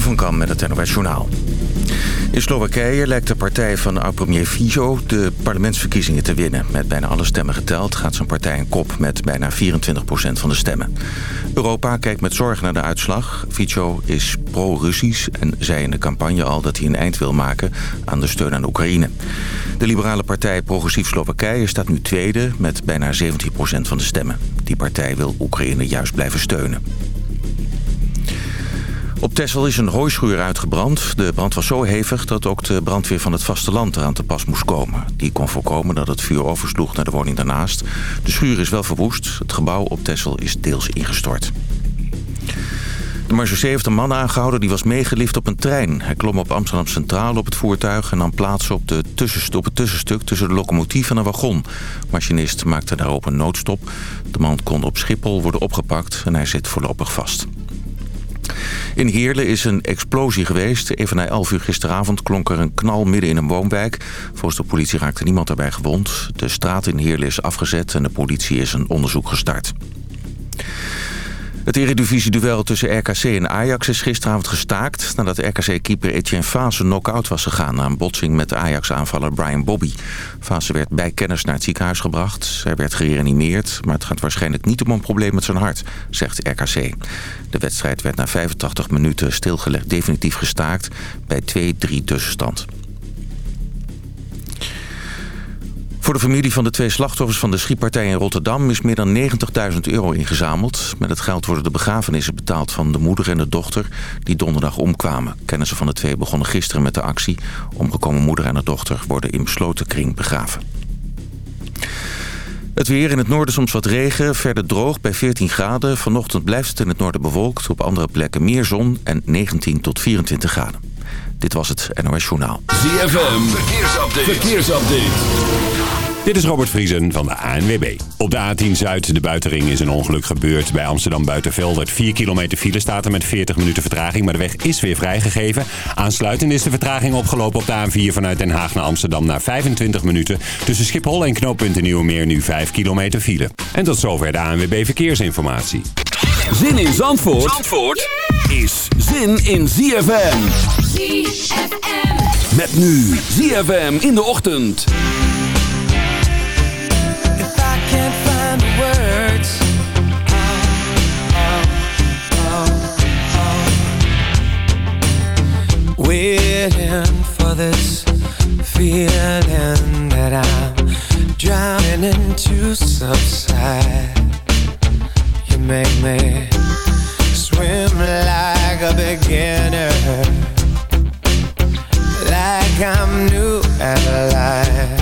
Van Kam met het NOS Journaal. In Slowakije lijkt de partij van oud-premier Fico de parlementsverkiezingen te winnen. Met bijna alle stemmen geteld gaat zijn partij een kop met bijna 24% van de stemmen. Europa kijkt met zorg naar de uitslag. Fico is pro-Russisch en zei in de campagne al dat hij een eind wil maken aan de steun aan Oekraïne. De liberale partij Progressief Slowakije staat nu tweede met bijna 17% van de stemmen. Die partij wil Oekraïne juist blijven steunen. Op Texel is een hooischuur uitgebrand. De brand was zo hevig dat ook de brandweer van het vasteland eraan te pas moest komen. Die kon voorkomen dat het vuur oversloeg naar de woning daarnaast. De schuur is wel verwoest. Het gebouw op Texel is deels ingestort. De marechaussee heeft een man aangehouden die was meegelift op een trein. Hij klom op Amsterdam Centraal op het voertuig en nam plaats op, de op het tussenstuk tussen de locomotief en een wagon. machinist maakte daarop een noodstop. De man kon op Schiphol worden opgepakt en hij zit voorlopig vast. In Heerlen is een explosie geweest. Even na 11 uur gisteravond klonk er een knal midden in een woonwijk. Volgens de politie raakte niemand daarbij gewond. De straat in Heerlen is afgezet en de politie is een onderzoek gestart. Het eredivisie-duel tussen RKC en Ajax is gisteravond gestaakt... nadat RKC-keeper Etienne Fase knock-out was gegaan... na een botsing met Ajax-aanvaller Brian Bobby. Fase werd bij kennis naar het ziekenhuis gebracht. Hij werd gereanimeerd, maar het gaat waarschijnlijk niet om een probleem met zijn hart, zegt RKC. De wedstrijd werd na 85 minuten stilgelegd definitief gestaakt... bij 2-3 tussenstand. Voor de familie van de twee slachtoffers van de schietpartij in Rotterdam... is meer dan 90.000 euro ingezameld. Met het geld worden de begrafenissen betaald van de moeder en de dochter... die donderdag omkwamen. Kennissen van de twee begonnen gisteren met de actie. Omgekomen moeder en de dochter worden in besloten kring begraven. Het weer in het noorden soms wat regen, verder droog bij 14 graden. Vanochtend blijft het in het noorden bewolkt, op andere plekken meer zon en 19 tot 24 graden. Dit was het NOS Journaal. ZFM, verkeersupdate. verkeersupdate. Dit is Robert Vriesen van de ANWB. Op de A10 Zuid, de buitenring, is een ongeluk gebeurd. Bij Amsterdam Buitenveldert 4 kilometer file staat er met 40 minuten vertraging. Maar de weg is weer vrijgegeven. Aansluitend is de vertraging opgelopen op de A4 vanuit Den Haag naar Amsterdam... naar 25 minuten. Tussen Schiphol en knooppunt Nieuwemeer nu 5 kilometer file. En tot zover de ANWB Verkeersinformatie. Zin in Zandvoort, Zandvoort is zin in ZFM. ZFM. Met nu ZFM in de ochtend. waiting for this feeling that I'm drowning into subside. Make me swim like a beginner, like I'm new at life.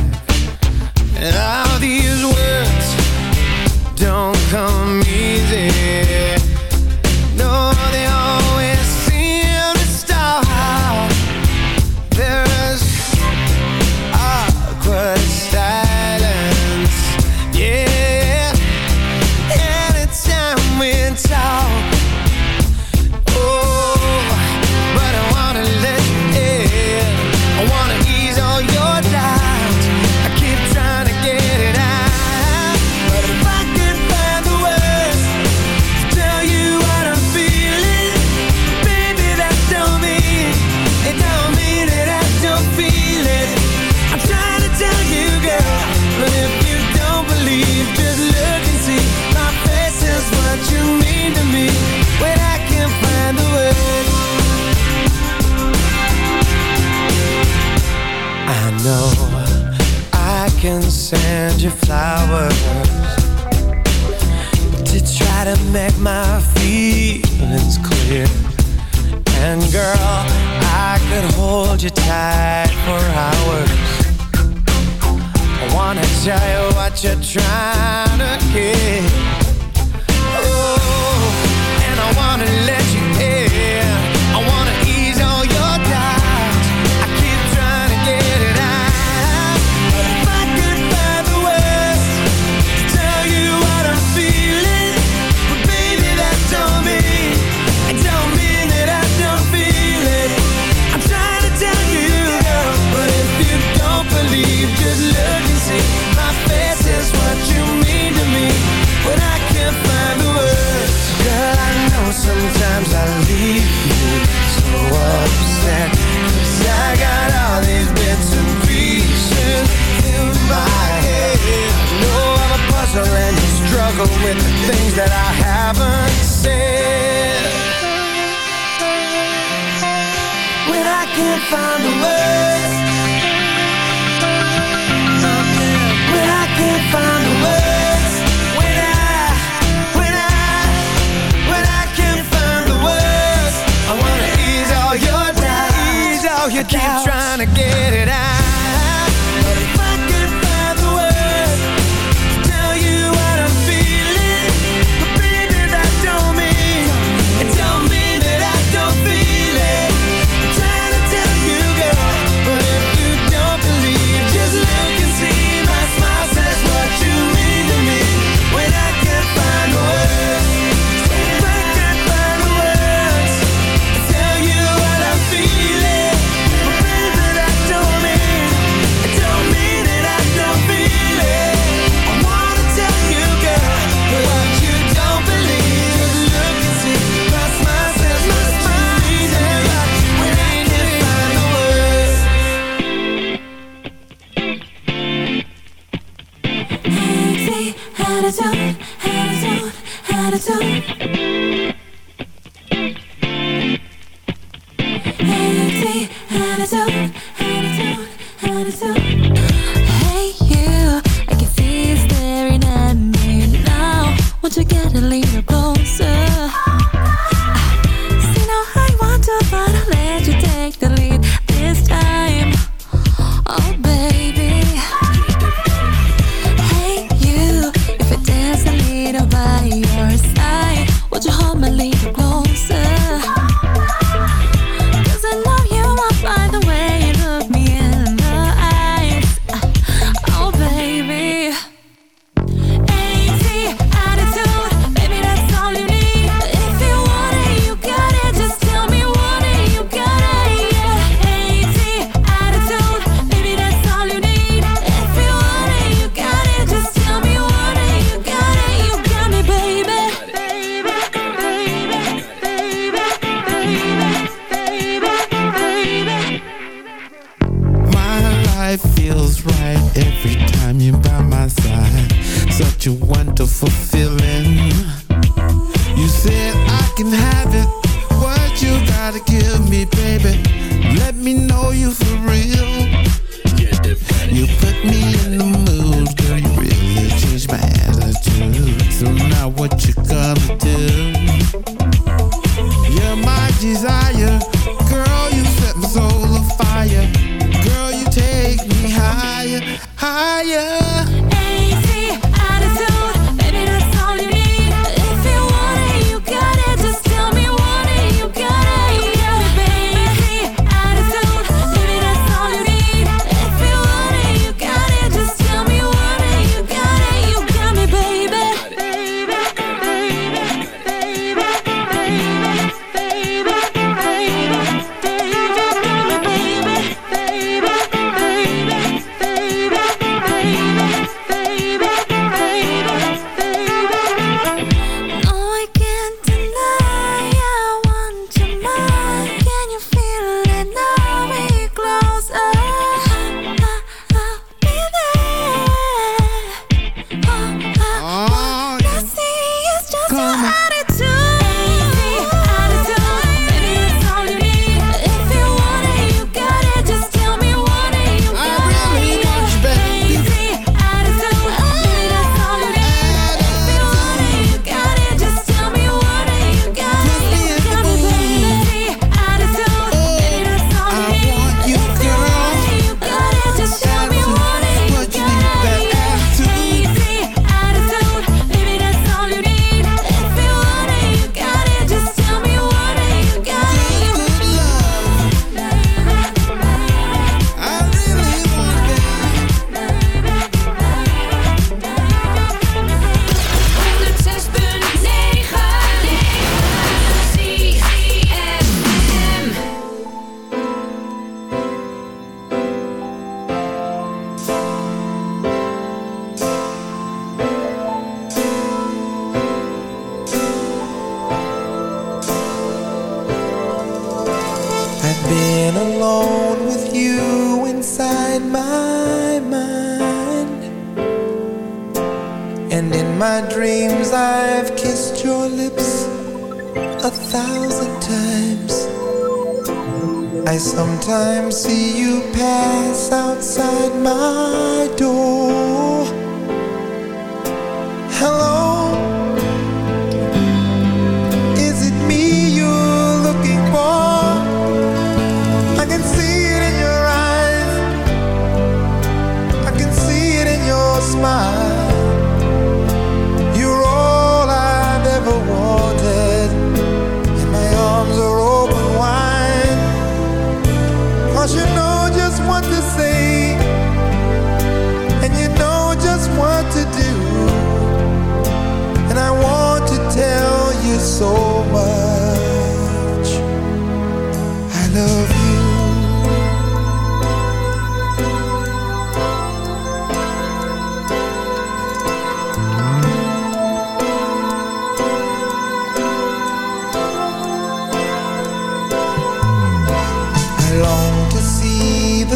And all these words don't come easy.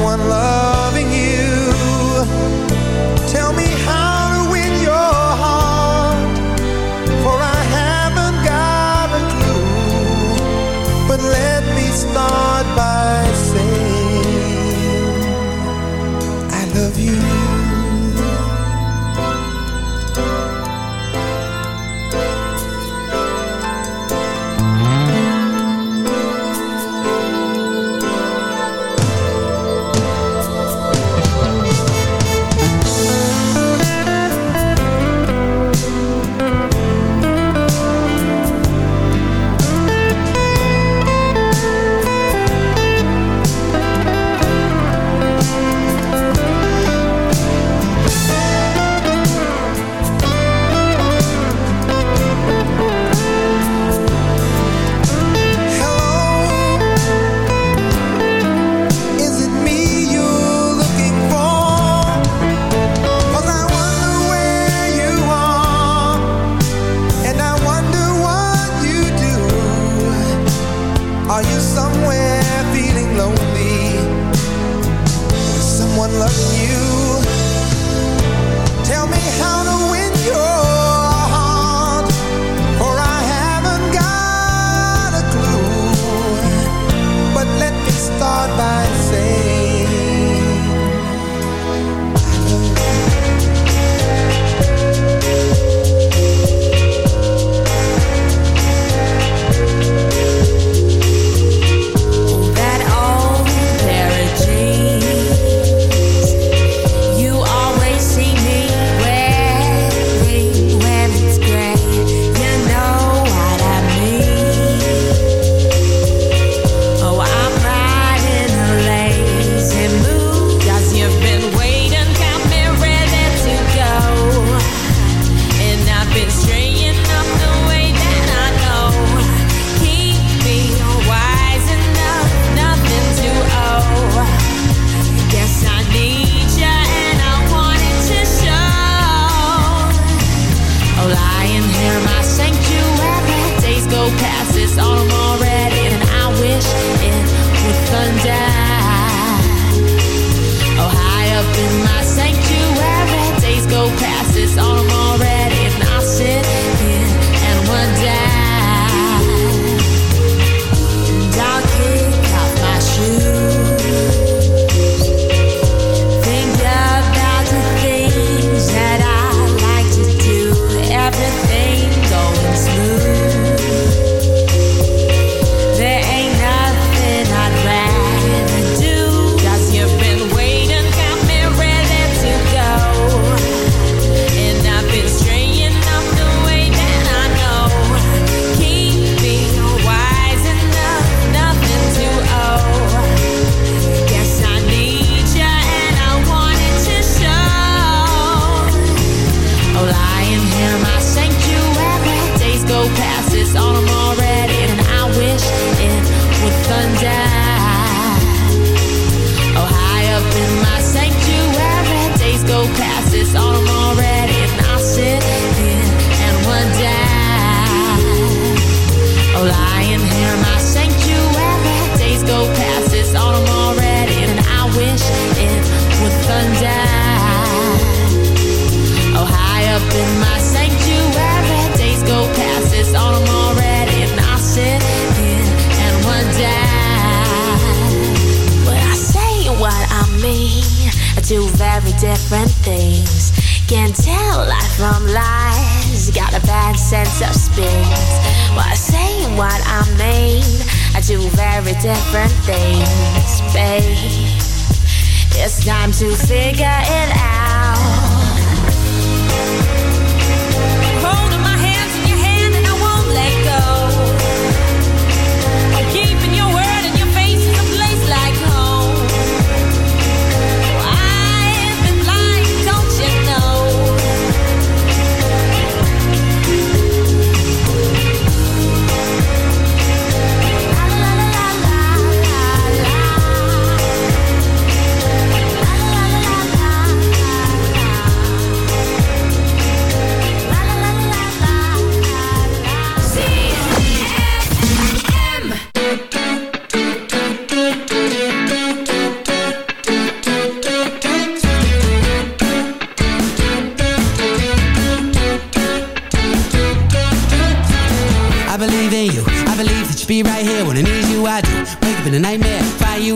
someone love.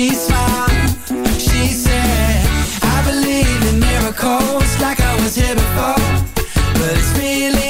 she smiled, she said, I believe in miracles like I was here before, but it's really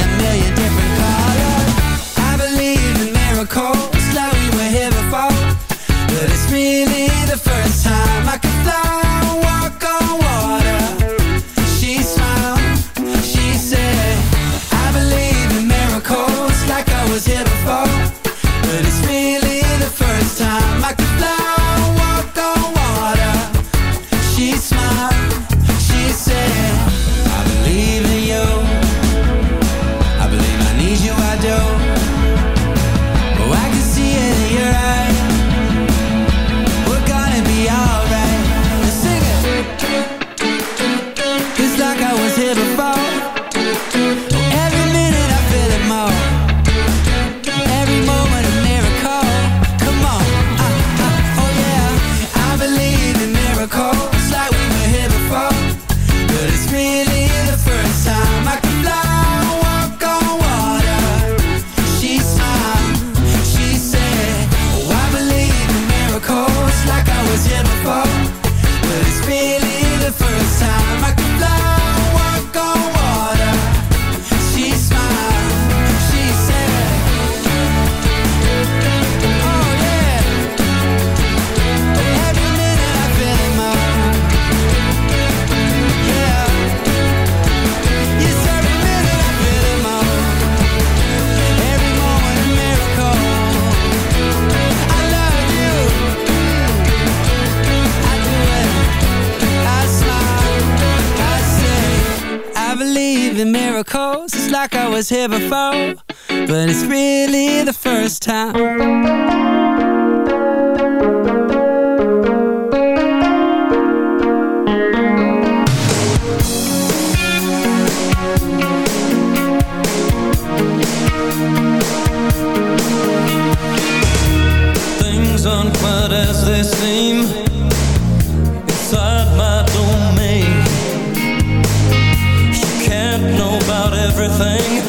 everything.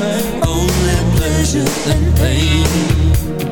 Pleasure and pain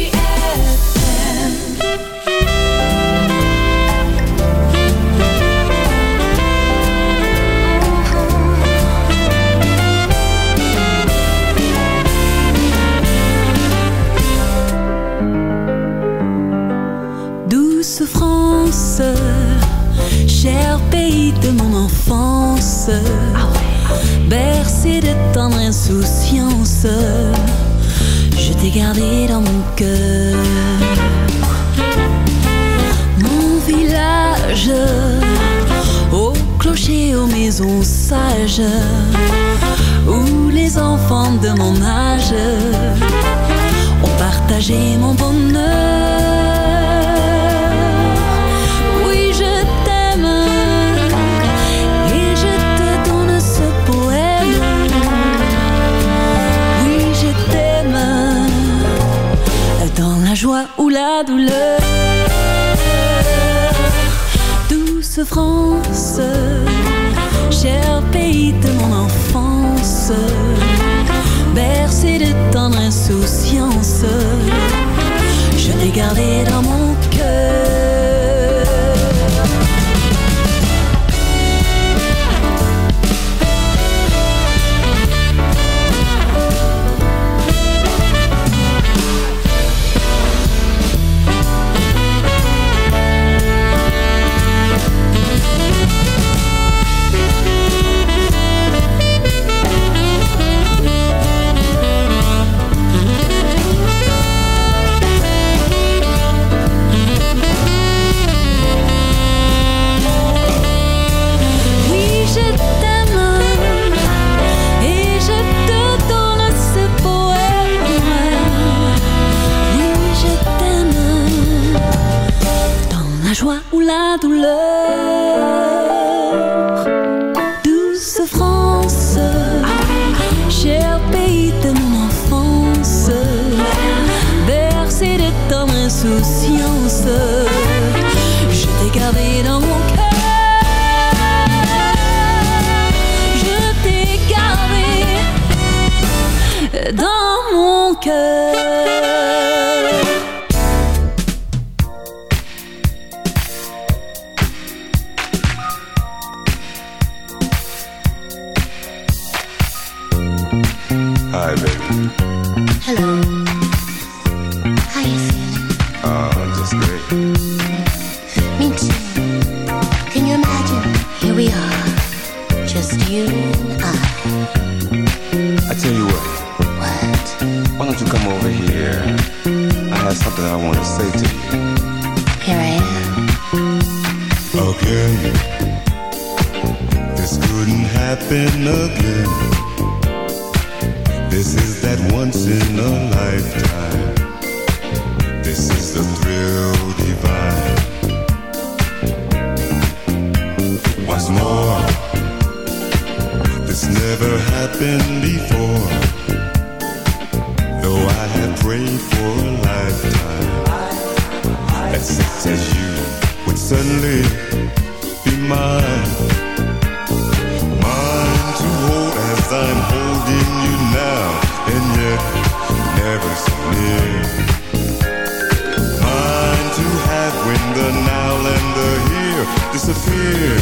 to have when the now and the here disappear.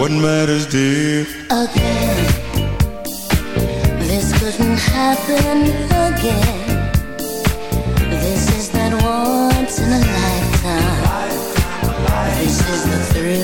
What matters, dear? Again, this couldn't happen again. This is that once in a lifetime. This is the thrill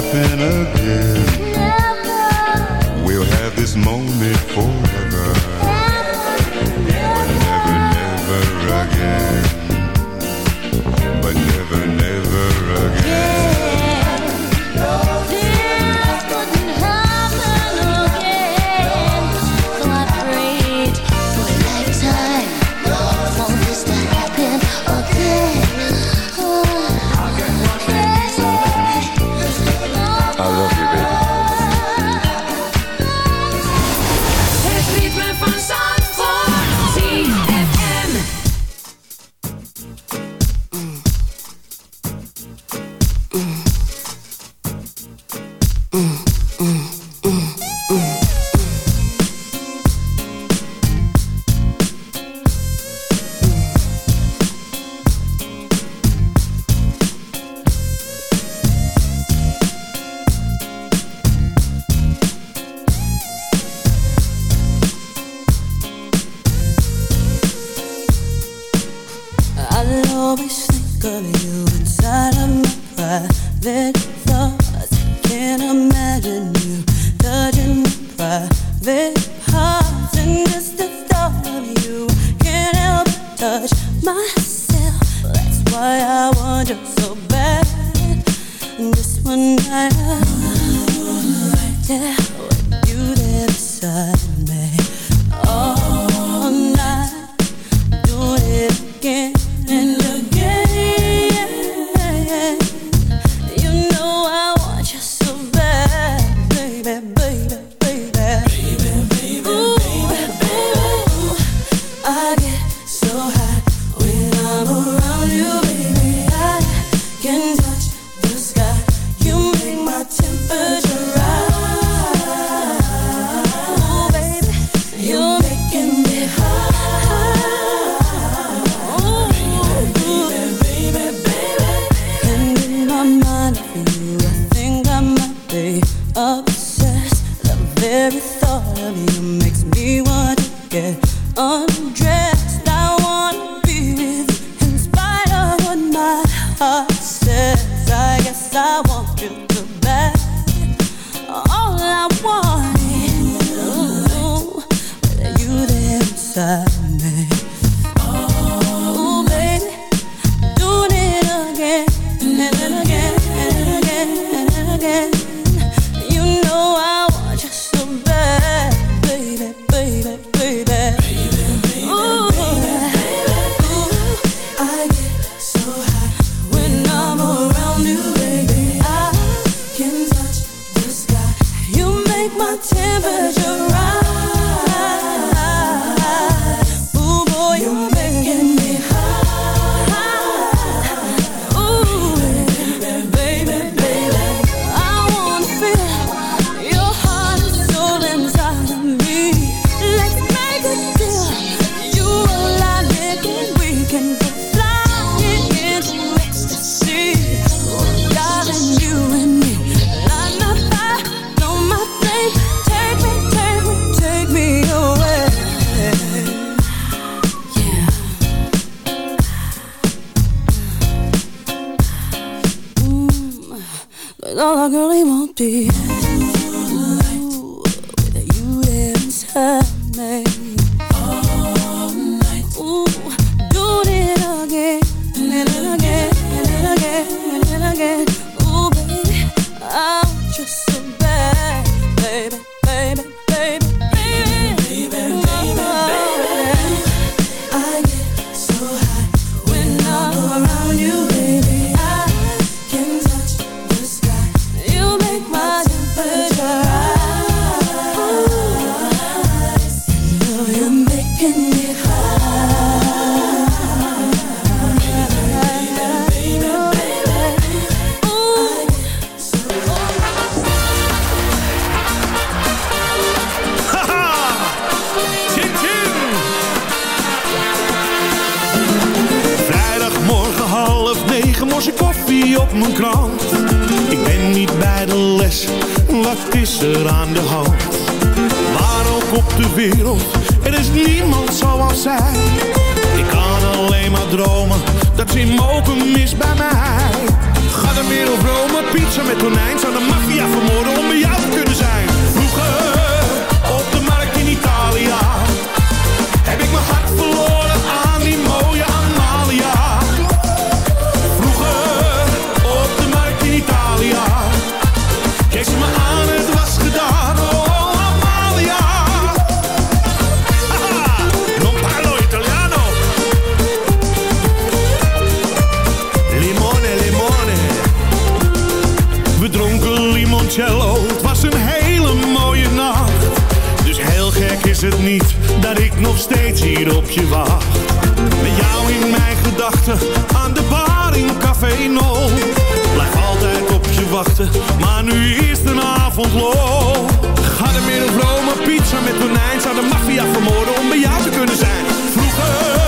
Happen again. aan de bar in Café No. Blijf altijd op je wachten, maar nu is de avond lo. Ga de een Rome, pizza met tonijn. Zou de maffia vermoorden om bij jou te kunnen zijn? Vroeger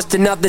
just another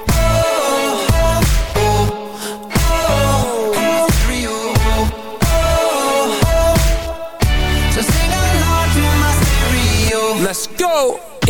Go.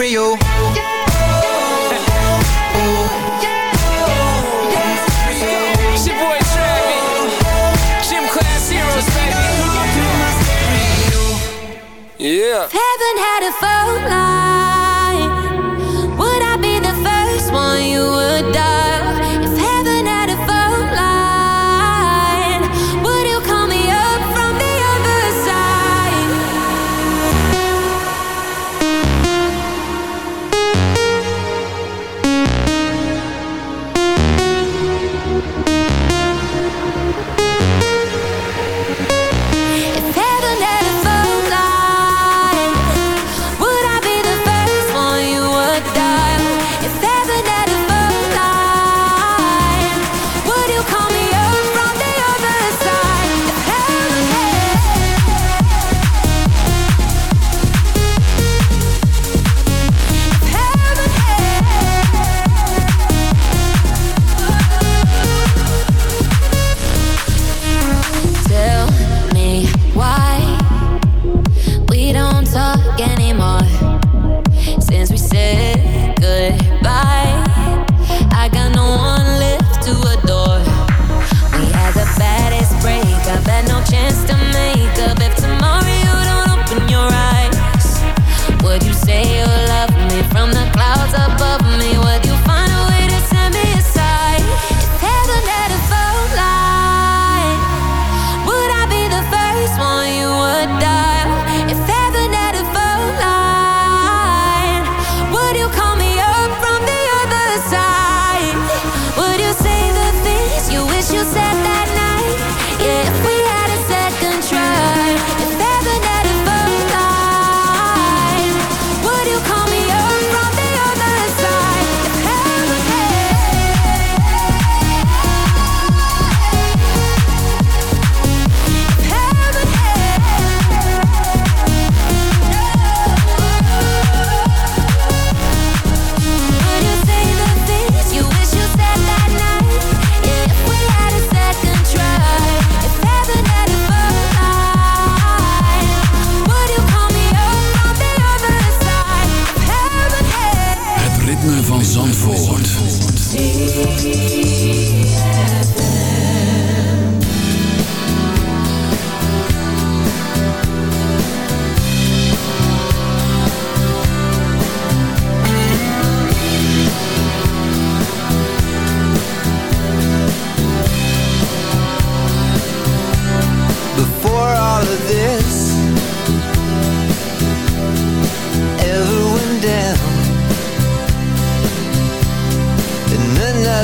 Stereo. It's your boy Travis. Gym class heroes. Yeah. If heaven had a phone line,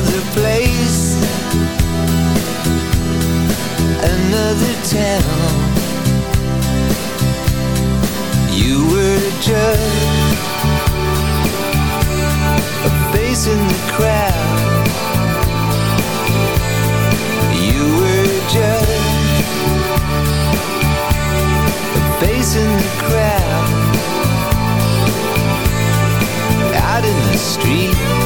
place Another town. You were just A face in the crowd. You were just A face in the crowd. Out in the street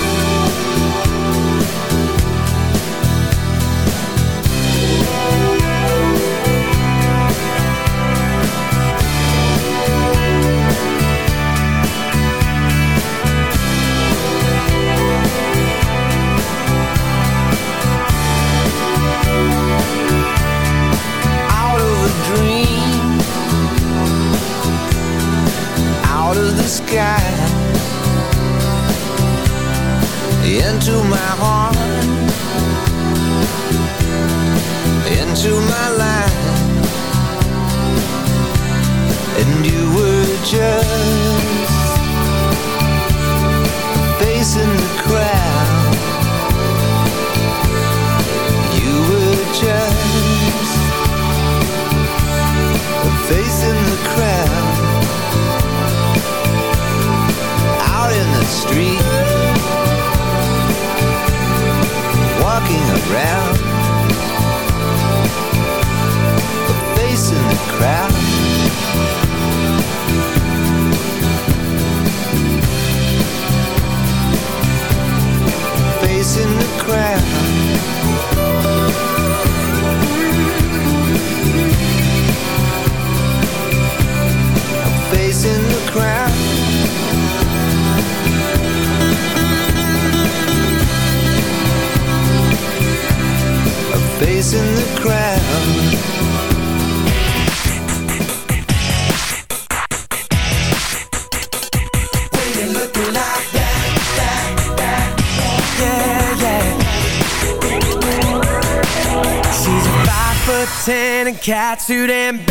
ten and